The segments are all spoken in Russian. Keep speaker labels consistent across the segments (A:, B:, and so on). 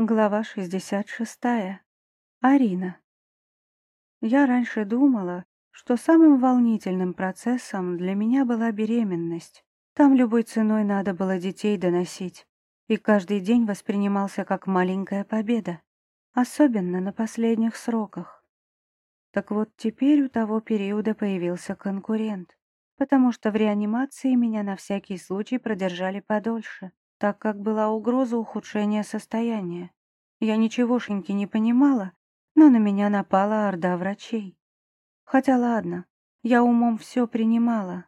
A: Глава 66. Арина. Я раньше думала, что самым волнительным процессом для меня была беременность. Там любой ценой надо было детей доносить, и каждый день воспринимался как маленькая победа, особенно на последних сроках. Так вот теперь у того периода появился конкурент, потому что в реанимации меня на всякий случай продержали подольше так как была угроза ухудшения состояния. Я ничегошеньки не понимала, но на меня напала орда врачей. Хотя ладно, я умом все принимала.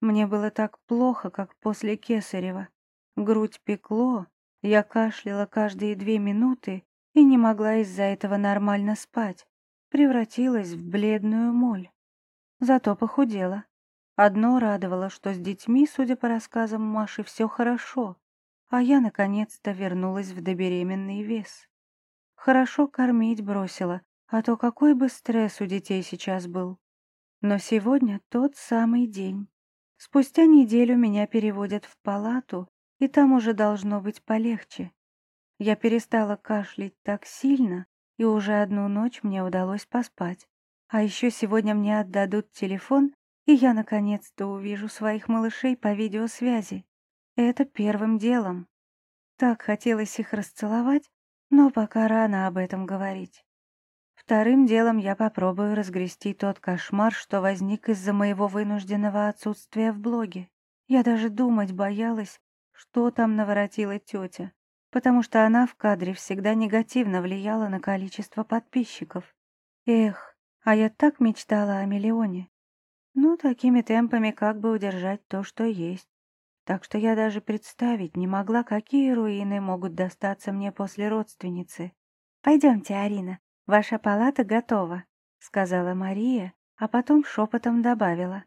A: Мне было так плохо, как после Кесарева. Грудь пекло, я кашляла каждые две минуты и не могла из-за этого нормально спать. Превратилась в бледную моль. Зато похудела. Одно радовало, что с детьми, судя по рассказам Маши, все хорошо а я наконец-то вернулась в добеременный вес. Хорошо кормить бросила, а то какой бы стресс у детей сейчас был. Но сегодня тот самый день. Спустя неделю меня переводят в палату, и там уже должно быть полегче. Я перестала кашлять так сильно, и уже одну ночь мне удалось поспать. А еще сегодня мне отдадут телефон, и я наконец-то увижу своих малышей по видеосвязи. Это первым делом. Так хотелось их расцеловать, но пока рано об этом говорить. Вторым делом я попробую разгрести тот кошмар, что возник из-за моего вынужденного отсутствия в блоге. Я даже думать боялась, что там наворотила тетя, потому что она в кадре всегда негативно влияла на количество подписчиков. Эх, а я так мечтала о миллионе. Ну, такими темпами как бы удержать то, что есть так что я даже представить не могла, какие руины могут достаться мне после родственницы. «Пойдемте, Арина, ваша палата готова», — сказала Мария, а потом шепотом добавила.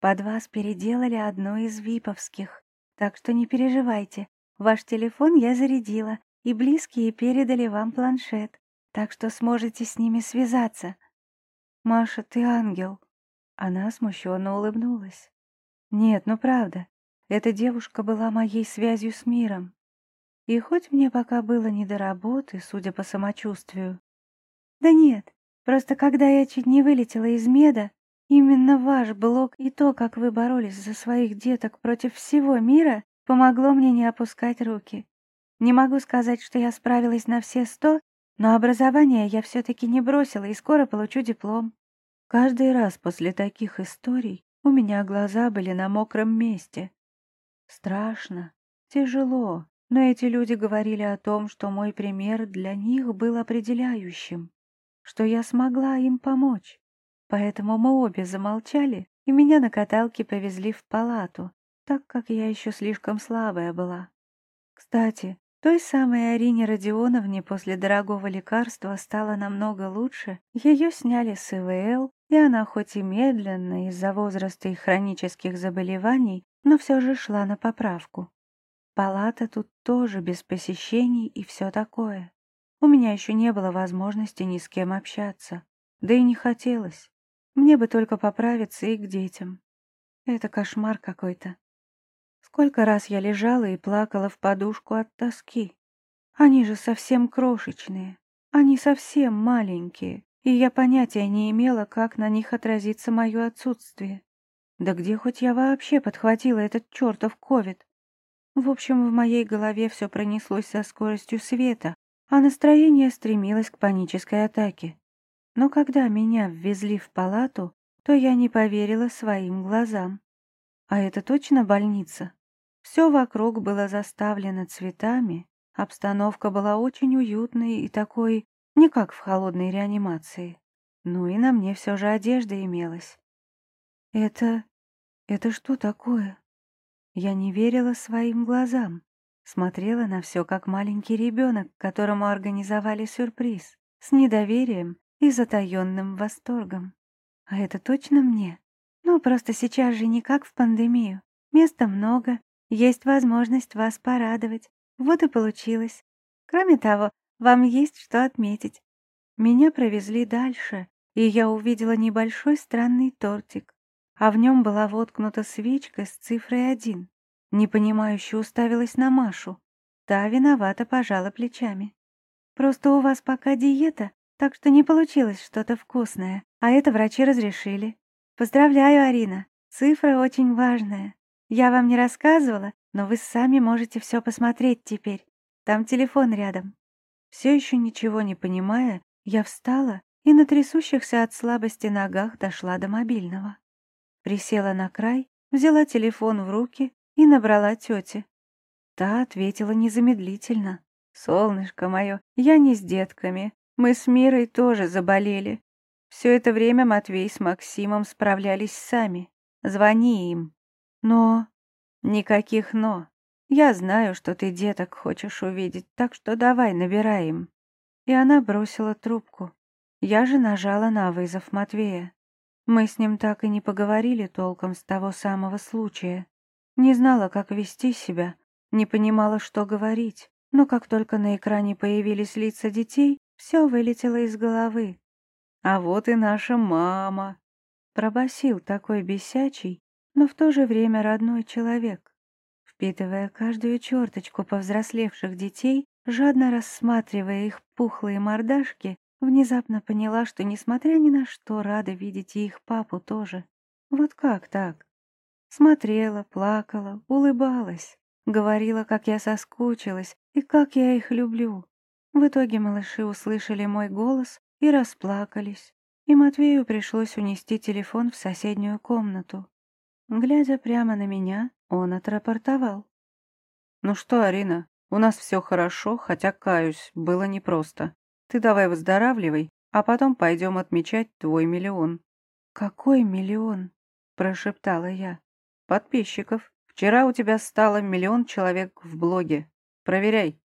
A: «Под вас переделали одну из виповских, так что не переживайте, ваш телефон я зарядила, и близкие передали вам планшет, так что сможете с ними связаться». «Маша, ты ангел!» Она смущенно улыбнулась. «Нет, ну правда, эта девушка была моей связью с миром. И хоть мне пока было не до работы, судя по самочувствию... Да нет, просто когда я чуть не вылетела из меда, именно ваш блог и то, как вы боролись за своих деток против всего мира, помогло мне не опускать руки. Не могу сказать, что я справилась на все сто, но образование я все-таки не бросила и скоро получу диплом. Каждый раз после таких историй у меня глаза были на мокром месте. Страшно, тяжело, но эти люди говорили о том, что мой пример для них был определяющим, что я смогла им помочь. Поэтому мы обе замолчали, и меня на каталке повезли в палату, так как я еще слишком слабая была. Кстати, той самой Арине Родионовне после дорогого лекарства стало намного лучше, ее сняли с ИВЛ, и она хоть и медленно из-за возраста и хронических заболеваний, но все же шла на поправку. Палата тут тоже без посещений и все такое. У меня еще не было возможности ни с кем общаться. Да и не хотелось. Мне бы только поправиться и к детям. Это кошмар какой-то. Сколько раз я лежала и плакала в подушку от тоски. Они же совсем крошечные. Они совсем маленькие, и я понятия не имела, как на них отразится мое отсутствие. Да где хоть я вообще подхватила этот чертов ковид? В общем, в моей голове все пронеслось со скоростью света, а настроение стремилось к панической атаке. Но когда меня ввезли в палату, то я не поверила своим глазам. А это точно больница? Все вокруг было заставлено цветами, обстановка была очень уютной и такой, не как в холодной реанимации. Ну и на мне все же одежда имелась. Это... это что такое? Я не верила своим глазам. Смотрела на все, как маленький ребенок, которому организовали сюрприз, с недоверием и затаенным восторгом. А это точно мне? Ну, просто сейчас же не как в пандемию. Места много, есть возможность вас порадовать. Вот и получилось. Кроме того, вам есть что отметить. Меня провезли дальше, и я увидела небольшой странный тортик а в нем была воткнута свечка с цифрой один. Непонимающе уставилась на Машу. Та виновато пожала плечами. Просто у вас пока диета, так что не получилось что-то вкусное, а это врачи разрешили. Поздравляю, Арина, цифра очень важная. Я вам не рассказывала, но вы сами можете все посмотреть теперь. Там телефон рядом. Все еще ничего не понимая, я встала и на трясущихся от слабости ногах дошла до мобильного. Присела на край, взяла телефон в руки и набрала тете. Та ответила незамедлительно. «Солнышко мое, я не с детками. Мы с Мирой тоже заболели. Все это время Матвей с Максимом справлялись сами. Звони им». «Но...» «Никаких «но». Я знаю, что ты деток хочешь увидеть, так что давай, набирай им». И она бросила трубку. Я же нажала на вызов Матвея. Мы с ним так и не поговорили толком с того самого случая. Не знала, как вести себя, не понимала, что говорить, но как только на экране появились лица детей, все вылетело из головы. «А вот и наша мама!» Пробасил такой бесячий, но в то же время родной человек. Впитывая каждую черточку повзрослевших детей, жадно рассматривая их пухлые мордашки, внезапно поняла, что, несмотря ни на что, рада видеть и их папу тоже. Вот как так? Смотрела, плакала, улыбалась, говорила, как я соскучилась и как я их люблю. В итоге малыши услышали мой голос и расплакались, и Матвею пришлось унести телефон в соседнюю комнату. Глядя прямо на меня, он отрапортовал. «Ну что, Арина, у нас все хорошо, хотя, каюсь, было непросто. Ты давай выздоравливай, а потом пойдем отмечать твой миллион». «Какой миллион?» – прошептала я. «Подписчиков. Вчера у тебя стало миллион человек в блоге. Проверяй».